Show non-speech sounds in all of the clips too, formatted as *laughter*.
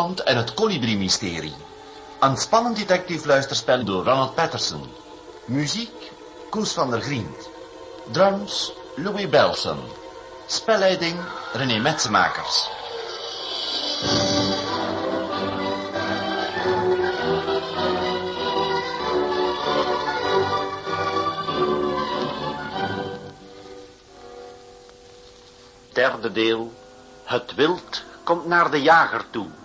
En het Colibri-mysterie. Een spannend detectief luisterspel door Ronald Patterson. Muziek, Koes van der Griend. Drums, Louis Belson. Spelleiding, René Metsemakers. Derde deel. Het wild komt naar de jager toe.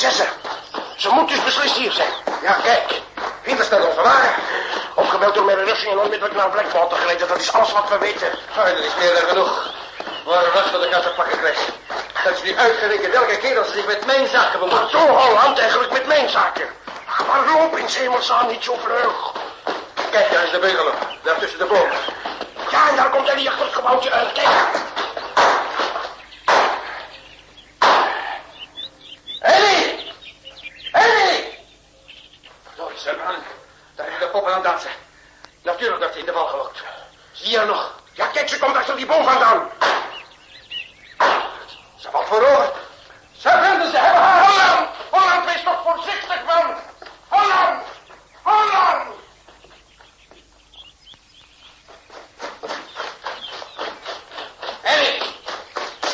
Bij zessen. Ze moet dus beslist hier zijn. Ja, kijk. Winter staat onze wagen. Opgebeld door mijn Russing en onmiddellijk naar Blackwater gereden. Dat is alles wat we weten. Oh, dat is meer dan genoeg. We waren vast dat de te pakken krijg. Dat is nu uitgerekend elke keer als ze zich met mijn zaken bemoeit. Maar zo Holland eigenlijk met mijn zaken. Ach, Maar loop in hemelsnaam niet zo vlug. Kijk, daar is de beugel. Daar tussen de bomen. Ja, en daar komt Ellie achter het gebouwtje uit. Kijk. Ellie! Ellie! Verdorie, Sherman. Daar is de poppen aan het dansen. Natuurlijk dat hij in de val gelokt. Zie je haar nog? Ja, kijk, ze komt achter die boom vandaan. Ze valt voorover. Sherman, ze hebben haar. Holland! Holland, wees toch voorzichtig, man. Holland! Holland! Ellie!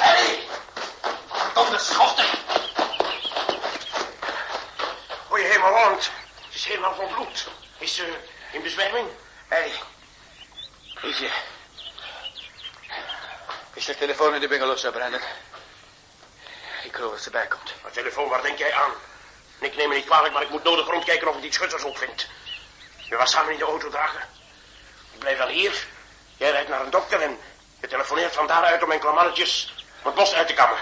Ellie! Verdomde de schotten. Goeie hemel, Holland. Ze is helemaal van bloed. Is ze in bezwijming? Ellie. Is je... Is de telefoon in de bungalow, Sir Brandon? Ik geloof dat ze bijkomt. Maar telefoon, waar denk jij aan? Ik neem me niet kwalijk, maar ik moet nodig rondkijken of ik die schutters ook vind. We gaan samen in de auto dragen. Ik blijf wel hier. Jij rijdt naar een dokter en je telefoneert van daaruit om enkele mannetjes het bos uit te kammen.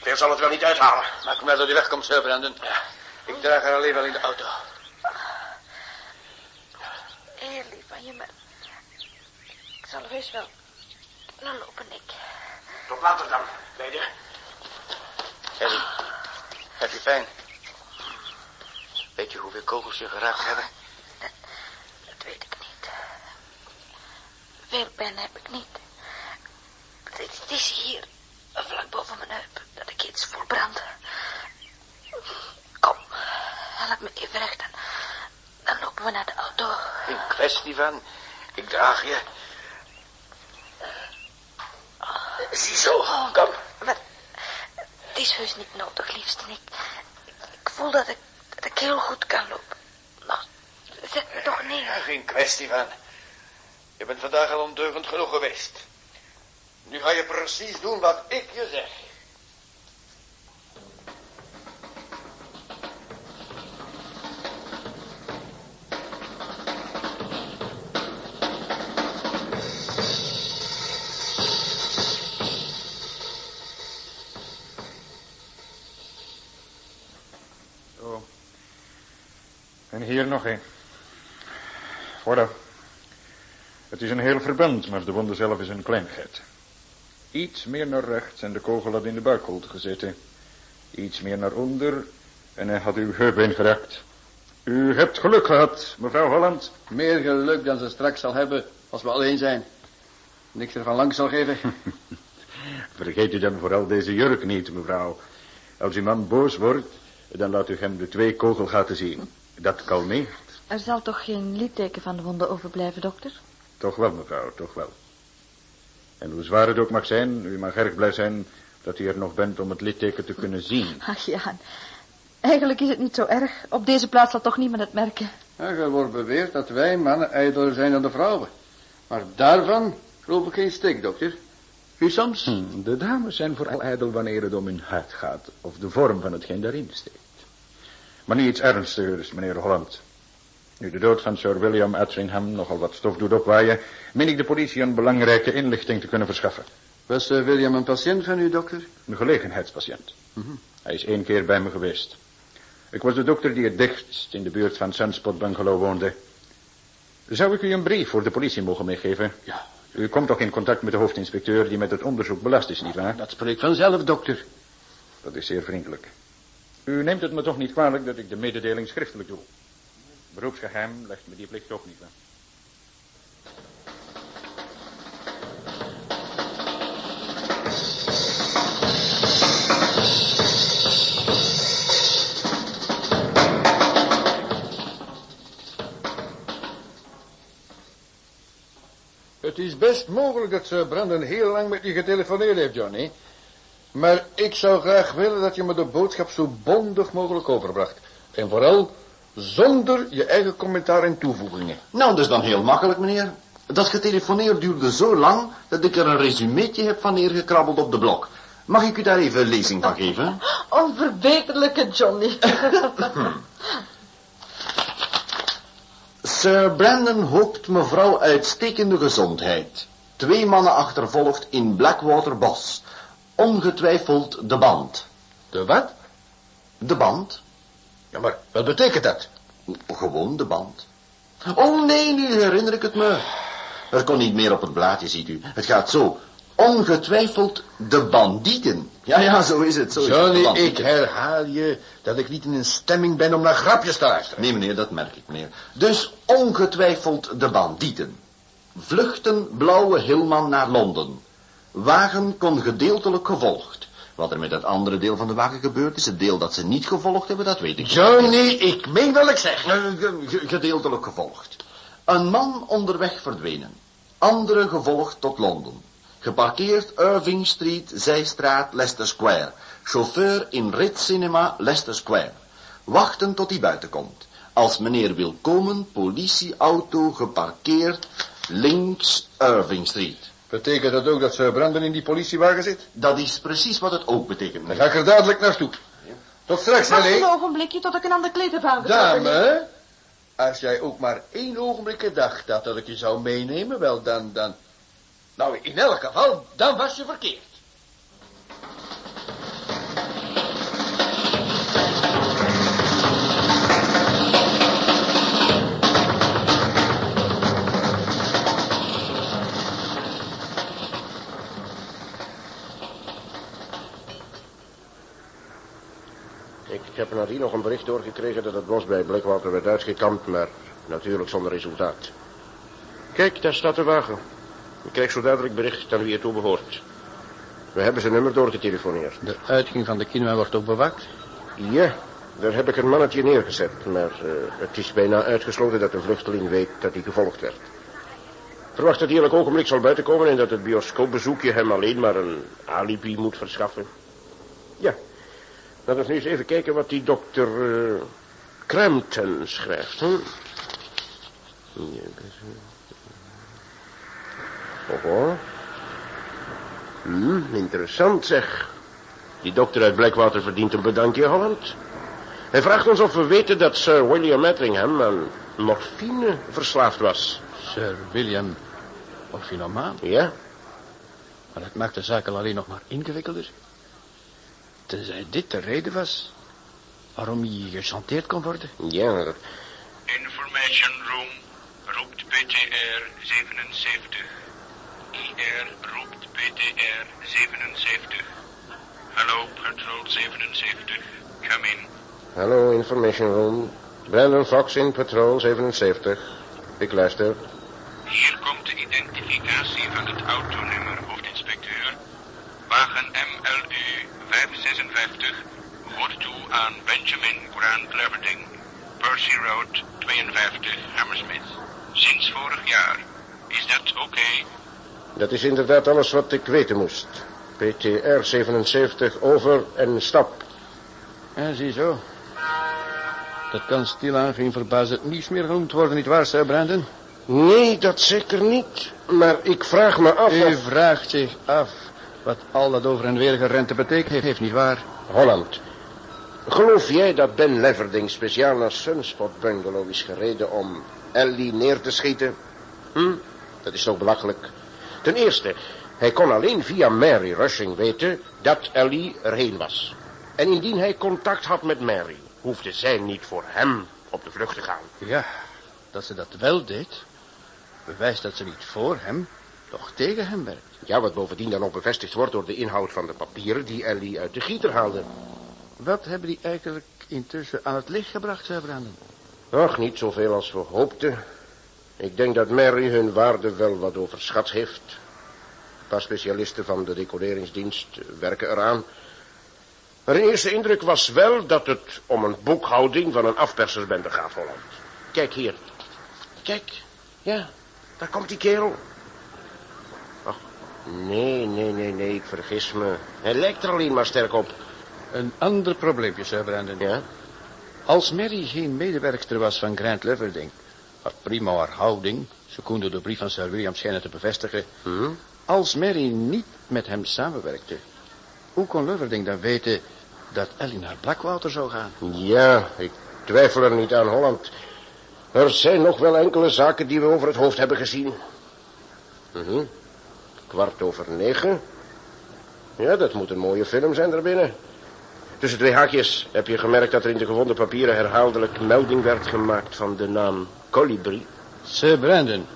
Veel zal het wel niet uithalen. Maak me dat u wegkomt, Sir Brandon. Ja. Ik draag haar alleen wel in de auto. Maar... Ik zal heus wel... Dan lopen, ik. Tot later dan, beide. Ellie, heb je pijn? Weet je hoeveel kogels je geraakt hebben? Dat weet ik niet. Veel pijn heb ik niet. Het het is hier, vlak boven mijn heup, dat ik iets voel branden. Kom, help me even recht en dan lopen we naar de auto. Van. Ik draag je. Ziezo, kom. Maar het is heus niet nodig, liefste. Ik, ik voel dat ik, dat ik heel goed kan lopen. Maar zet me toch neer. Ja, geen kwestie van. Je bent vandaag al ondeugend genoeg geweest. Nu ga je precies doen wat ik je zeg. Verband, maar de wonde zelf is een kleinigheid. Iets meer naar rechts en de kogel had in de buikholte gezeten. Iets meer naar onder en hij had uw heupbeen geraakt. U hebt geluk gehad, mevrouw Holland. Meer geluk dan ze straks zal hebben als we alleen zijn. Niks ervan lang zal geven. *laughs* Vergeet u dan vooral deze jurk niet, mevrouw. Als uw man boos wordt, dan laat u hem de twee kogelgaten zien. Dat kalmeert. Er zal toch geen litteken van de wonde overblijven, dokter? Toch wel, mevrouw, toch wel. En hoe zwaar het ook mag zijn, u mag erg blij zijn dat u er nog bent om het litteken te kunnen zien. Ach ja, eigenlijk is het niet zo erg. Op deze plaats zal toch niemand het merken. Ja, er wordt beweerd dat wij mannen ijdeler zijn dan de vrouwen. Maar daarvan geloof ik geen steek, dokter. U soms? Hm, de dames zijn vooral ijdel wanneer het om hun huid gaat, of de vorm van hetgeen daarin steekt. Maar nu iets ernstigers, meneer Holland. Nu de dood van Sir William Attringham nogal wat stof doet opwaaien, meen ik de politie een belangrijke inlichting te kunnen verschaffen. Was eh, William een patiënt van u, dokter? Een gelegenheidspatiënt. Hij is één keer bij me geweest. Ik was de dokter die het dichtst in de buurt van Sunspot Bungalow woonde. Zou ik u een brief voor de politie mogen meegeven? Ja. U komt toch in contact met de hoofdinspecteur die met het onderzoek belast is, nietwaar? Dat spreekt vanzelf, dokter. Dat is zeer vriendelijk. U neemt het me toch niet kwalijk dat ik de mededeling schriftelijk doe? Beroepsgeheim legt me die plicht op, nietwaar? Het is best mogelijk dat Brandon heel lang met je getelefoneerd heeft, Johnny. Maar ik zou graag willen dat je me de boodschap zo bondig mogelijk overbracht. En vooral zonder je eigen commentaar en toevoegingen. Nou, dat is dan heel makkelijk, meneer. Dat getelefoneer duurde zo lang dat ik er een resumeetje heb van neergekrabbeld op de blok. Mag ik u daar even een lezing van geven? *laughs* Onverbeterlijke Johnny. *laughs* Sir Brandon hoopt mevrouw uitstekende gezondheid. Twee mannen achtervolgd in Blackwater Bos. Ongetwijfeld de band. De wat? De band? Ja, maar wat betekent dat? Gewoon de band. Oh nee, nu herinner ik het me. Er kon niet meer op het blaadje, ziet u. Het gaat zo. Ongetwijfeld de bandieten. Ja, ja, zo is het. Zo is het, Johnny, ik herhaal je dat ik niet in een stemming ben om naar grapjes te luisteren. Nee, meneer, dat merk ik, meneer. Dus ongetwijfeld de bandieten. Vluchten Blauwe Hilman naar Londen. Wagen kon gedeeltelijk gevolgd. Wat er met het andere deel van de wagen gebeurd is, het deel dat ze niet gevolgd hebben, dat weet ik niet. Johnny, ik meen wat ik zeg. Ge- ge- Gedeeltelijk gevolgd. Een man onderweg verdwenen. Andere gevolgd tot Londen. Geparkeerd Irving Street, Zijstraat, Leicester Square. Chauffeur in Ritz Cinema, Leicester Square. Wachten tot hij buiten komt. Als meneer wil komen, politieauto geparkeerd, links Irving Street. Betekent dat ook dat Sir Brandon in die politiewagen zit? Dat is precies wat het ook betekent, Dan ga ik er dadelijk naartoe. Tot straks, Wacht een Nelly. ogenblikje tot ik een ander kleed heb aangetrokken. Dame, als jij ook maar één ogenblik gedacht had dat ik je zou meenemen, wel dan, dan... Nou, in elk geval, dan was je verkeerd. Ik heb nadien nog een bericht doorgekregen dat het bos bij Blackwater werd uitgekampt, maar natuurlijk zonder resultaat. Kijk, daar staat de wagen. Ik krijg zo dadelijk bericht aan wie het toe behoort. We hebben zijn nummer doorgetelefoneerd. De uitgang van de kinema wordt ook bewaakt. Ja, daar heb ik een mannetje neergezet, maar eh, het is bijna uitgesloten dat een vluchteling weet dat hij gevolgd werd. Verwacht dat hij elk ogenblik zal buitenkomen en dat het bioscoopbezoekje hem alleen maar een alibi moet verschaffen. Ja, laten we nu eens even kijken wat die dokter eh, Crampton schrijft. Is, eh, Oho. Hm, interessant zeg. Die dokter uit Blackwater verdient een bedankje, Holland. Hij vraagt ons of we weten dat Sir William Ettringham aan morfine verslaafd was. Sir William Orphinomaan. Ja? Maar dat maakt de zaak al alleen nog maar ingewikkelder. Tenzij dit de reden was waarom hij gechanteerd kon worden. Ja. Information Room roept PTR 77. IR roept PTR 77. Hallo, Patrol 77. Come in. Hallo, Information Room. Brandon Fox in Patrol 77. Ik luister. Hier komt de identificatie van het autonummer, hoofdinspecteur. Wagen MLU 556 hoort toe aan Benjamin Grant Leverding, Percy Road 52, Hammersmith. Sinds vorig jaar. Is dat oké? Dat is inderdaad alles wat ik weten moest. PTR 77 over en stap. Ja, zie zo. Dat kan stilaan geen verbazend nieuws meer genoemd worden, nietwaar, Sir Brandon? Nee, dat zeker niet. Maar ik vraag me af U of... vraagt zich af wat al dat over en weer gerente betekent, heeft nietwaar? Holland. Geloof jij dat Ben Leverding speciaal naar Sunspot Bungalow is gereden om Ellie neer te schieten? Hm? Dat is toch belachelijk. Ten eerste, Hij kon alleen via Mary Rushing weten dat Ellie erheen was. En indien hij contact had met Mary, hoefde zij niet voor hem op de vlucht te gaan. Ja, dat ze dat wel deed, bewijst dat ze niet voor hem, doch tegen hem werkt. Ja, wat bovendien dan ook bevestigd wordt door de inhoud van de papieren die Ellie uit de gieter haalde. Wat hebben die eigenlijk intussen aan het licht gebracht, Sir Brandon? Och, niet zoveel als we hoopten. Ik denk dat Mary hun waarde wel wat overschat heeft. Een paar specialisten van de decoreringsdienst werken eraan. Maar eerste indruk was wel dat het om een boekhouding van een afpersersbende gaat, Holland. Kijk hier. Kijk. Ja, daar komt die kerel. Nee, nee, nee, nee, ik vergis me. Hij lijkt er alleen maar sterk op. Een ander probleempje, Sir Brandon. Ja? Als Mary geen medewerkster was van Grant Leverding, had prima haar houding, ze koende de brief van Sir William schijnen te bevestigen. Hm? Als Mary niet met hem samenwerkte, hoe kon Leverding dan weten dat Ellie naar Blackwater zou gaan? Ja, ik twijfel er niet aan, Holland. Er zijn nog wel enkele zaken die we over het hoofd hebben gezien. Mhm. Kwart over negen. Ja, dat moet een mooie film zijn daarbinnen. Tussen twee haakjes heb je gemerkt dat er in de gevonden papieren herhaaldelijk melding werd gemaakt van de naam Colibri. Sir Brandon,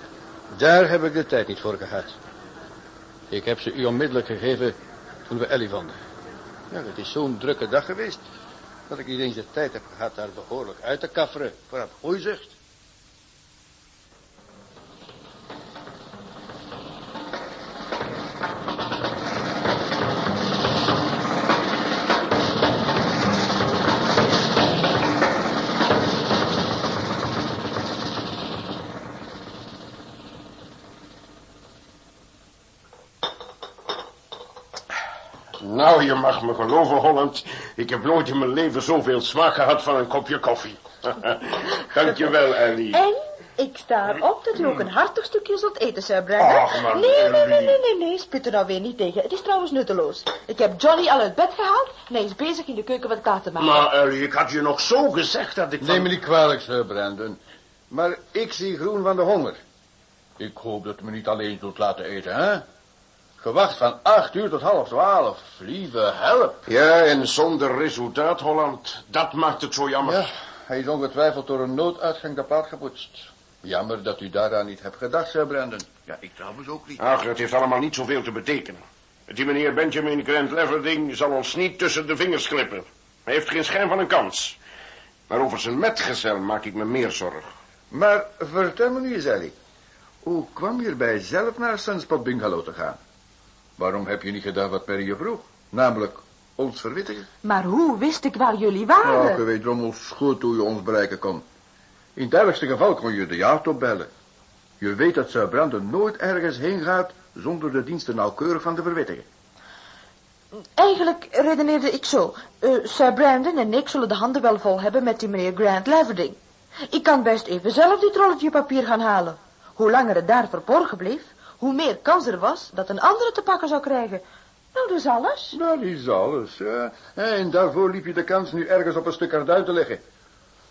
daar heb ik de tijd niet voor gehad. Ik heb ze u onmiddellijk gegeven toen we Ellie vonden. Ja, het is zo'n drukke dag geweest dat ik niet eens de tijd heb gehad daar behoorlijk uit te kafferen voor het mag me geloven, Holland. Ik heb nooit in mijn leven zoveel smaak gehad van een kopje koffie. *laughs* Dankjewel, Ellie. En ik sta erop dat u ook een hartig stukje zult eten, Sir Brandon. Ach, maar nee, nee, nee, nee, nee, nee, spit er nou weer niet tegen. Het is trouwens nutteloos. Ik heb Johnny al uit bed gehaald en hij is bezig in de keuken wat klaar te maken. Maar, Ellie, ik had je nog zo gezegd dat ik... Neem me niet kwalijk, Sir Brandon. Maar ik zie groen van de honger. Ik hoop dat u me niet alleen zult laten eten, hè? Gewacht van acht uur tot half twaalf. Lieve help. Ja, en zonder resultaat, Holland. Dat maakt het zo jammer. Ja, hij is ongetwijfeld door een nooduitgang de plaat gepoetst. Jammer dat u daaraan niet hebt gedacht, Sir Brandon. Ja, ik trouwens ook niet. Ach, het heeft allemaal niet zoveel te betekenen. Die meneer Benjamin Grant Leverding zal ons niet tussen de vingers klippen. Hij heeft geen schijn van een kans. Maar over zijn metgezel maak ik me meer zorgen. Maar vertel me nu eens, Ellie. Hoe kwam je erbij zelf naar Sunspot Bungalow te gaan? Waarom heb je niet gedaan wat Perry je vroeg? Namelijk ons verwittigen? Maar hoe wist ik waar jullie Nou, waren? je weet drommels goed hoe je ons bereiken kon. In het ergste geval kon je de jacht opbellen. Je weet dat Sir Brandon nooit ergens heen gaat zonder de diensten nauwkeurig van te verwittigen. Eigenlijk redeneerde ik zo. Sir Brandon en ik zullen de handen wel vol hebben met die meneer Grant Leverding. Ik kan best even zelf dit rolletje papier gaan halen. Hoe langer het daar verborgen bleef, hoe meer kans er was dat een andere te pakken zou krijgen. Nou, dus alles. Dat is alles, ja. En daarvoor liep je de kans nu ergens op een stuk uit te leggen.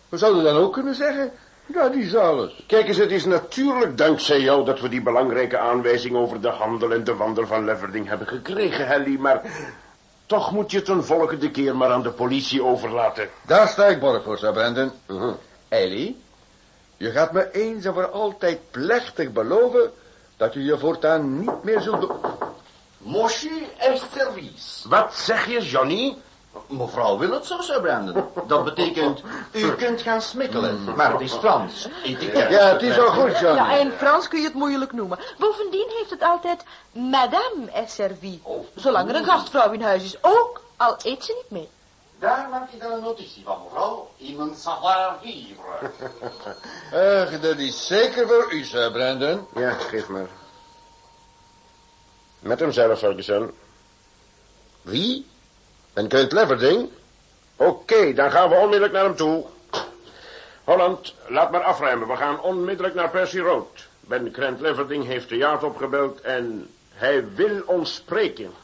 We zouden dan ook kunnen zeggen, dat is alles. Kijk eens, het is natuurlijk dankzij jou dat we die belangrijke aanwijzing over de handel en de wandel van Leverding hebben gekregen, Helly. Maar toch moet je het een volgende keer maar aan de politie overlaten. Daar sta ik borg voor, Sir Brandon. Mhm. Ellie, je gaat me eens en voor altijd plechtig beloven dat je je voortaan niet meer zult doen. Monsieur est service. Wat zeg je, Johnny? Mevrouw wil het zo, Sir Brandon. Dat betekent, u kunt gaan smikkelen. Maar het is Frans. Etiket. Ja, het is al goed, Johnny. Ja, in Frans kun je het moeilijk noemen. Bovendien heeft het altijd Madame est servie. Zolang er een gastvrouw in huis is, ook al eet ze niet mee. Daar maak je dan een notitie van, mevrouw. In mijn savoir-vivre. Ach, dat is zeker voor u, Sir Brandon. Ja, geef maar. Met hemzelf, Ferguson. Wie? En Grant Leverding? Oké, dan gaan we onmiddellijk naar hem toe. Holland, laat maar afruimen. We gaan onmiddellijk naar Percy Road. Ben Grant Leverding heeft de jaart opgebeld en hij wil ons spreken.